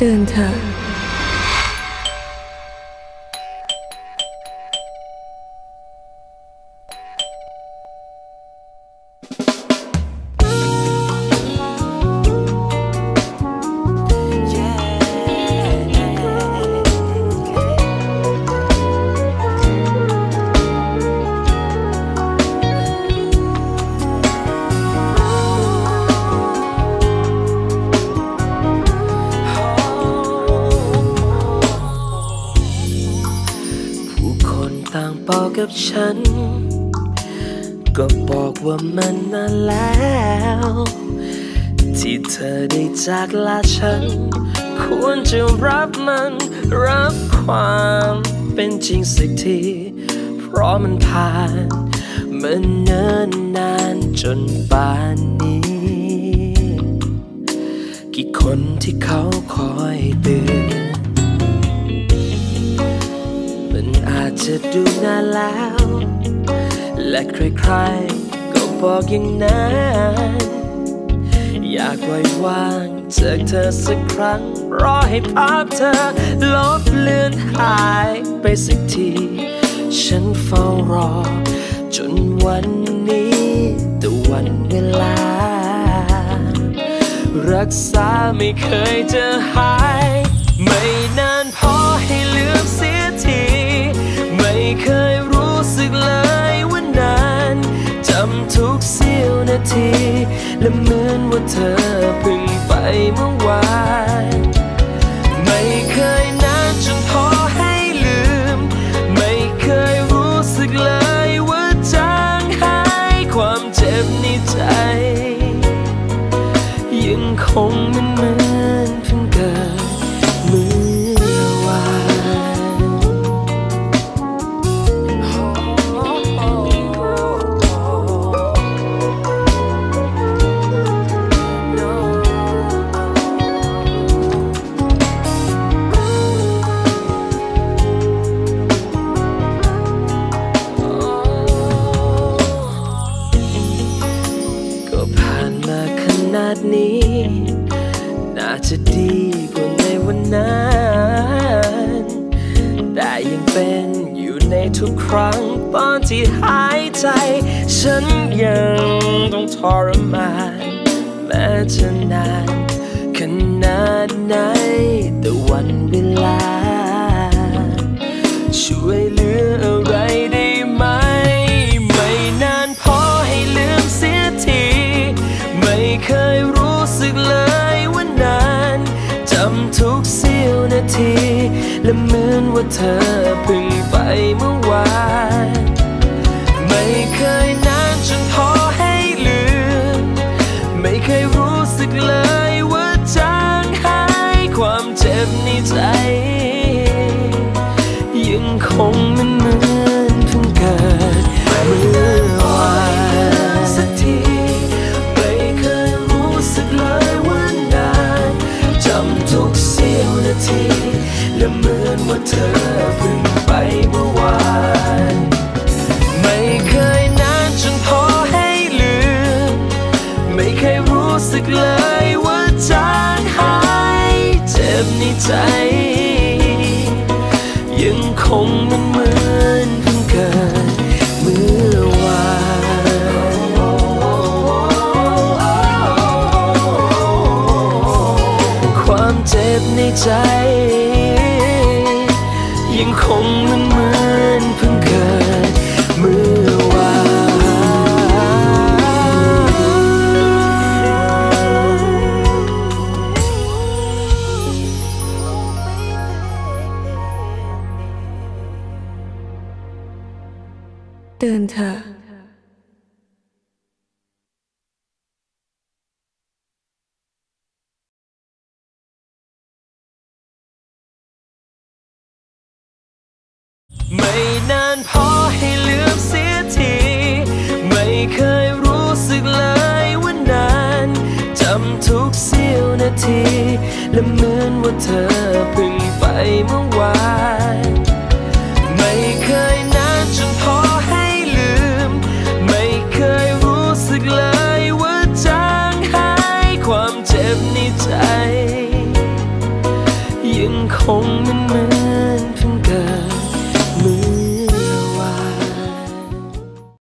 ตื่นเถอะ กับฉัน ก็บอกว่ามันนานแล้ว ที่เธอได้จากลาฉัน ควรจะรับมัน รับความเป็นจริงสักที เพราะมันผ่านมันเนิ่นนานจนป่านนี้ กี่คนที่เขาคอยเตือน มันอาจจะดูนานแล้ว และใครๆก็บอกอย่างนั้น อยากปล่อยวางจากเธอสักครั้ง รอให้ภาพเธอ ลบเลือนหายไปสักที ฉันเฝ้ารอ จนวันนี้แต่วันเวลา รักษาไม่เคยจะหา ที และเหมือนว่าเธอเพิ่งไปเมื่อวาน ในทุกครั้งตอนที่หายใจ ฉันยังต้องทรมานแม้จะนานขนาดไหนแต่วันเวลา ช่วยเหลืออะไรได้ไหม ไม่นานพอให้ลืมเสียที ไม่เคยรู้สึกเลยว่านานจำทุกเสี้ยวนาที และเหมือนว่าเธอเพิ่งไปเมื่อวาน ไม่เคยนานจนพอ ในใจ ยังคงมันเหมือนเพิ่งเกิดเมื่อวานความเจ็บในใจ ยังคงมัน ตื่นเถอะไม่นานพอให้ลืมเสียที ไม่เคยรู้สึกเลยว่านานจำทุกเสี้ยวนาที และเหมือนว่าเธอเพิ่งไปเมื่อวาน คงมันเหมื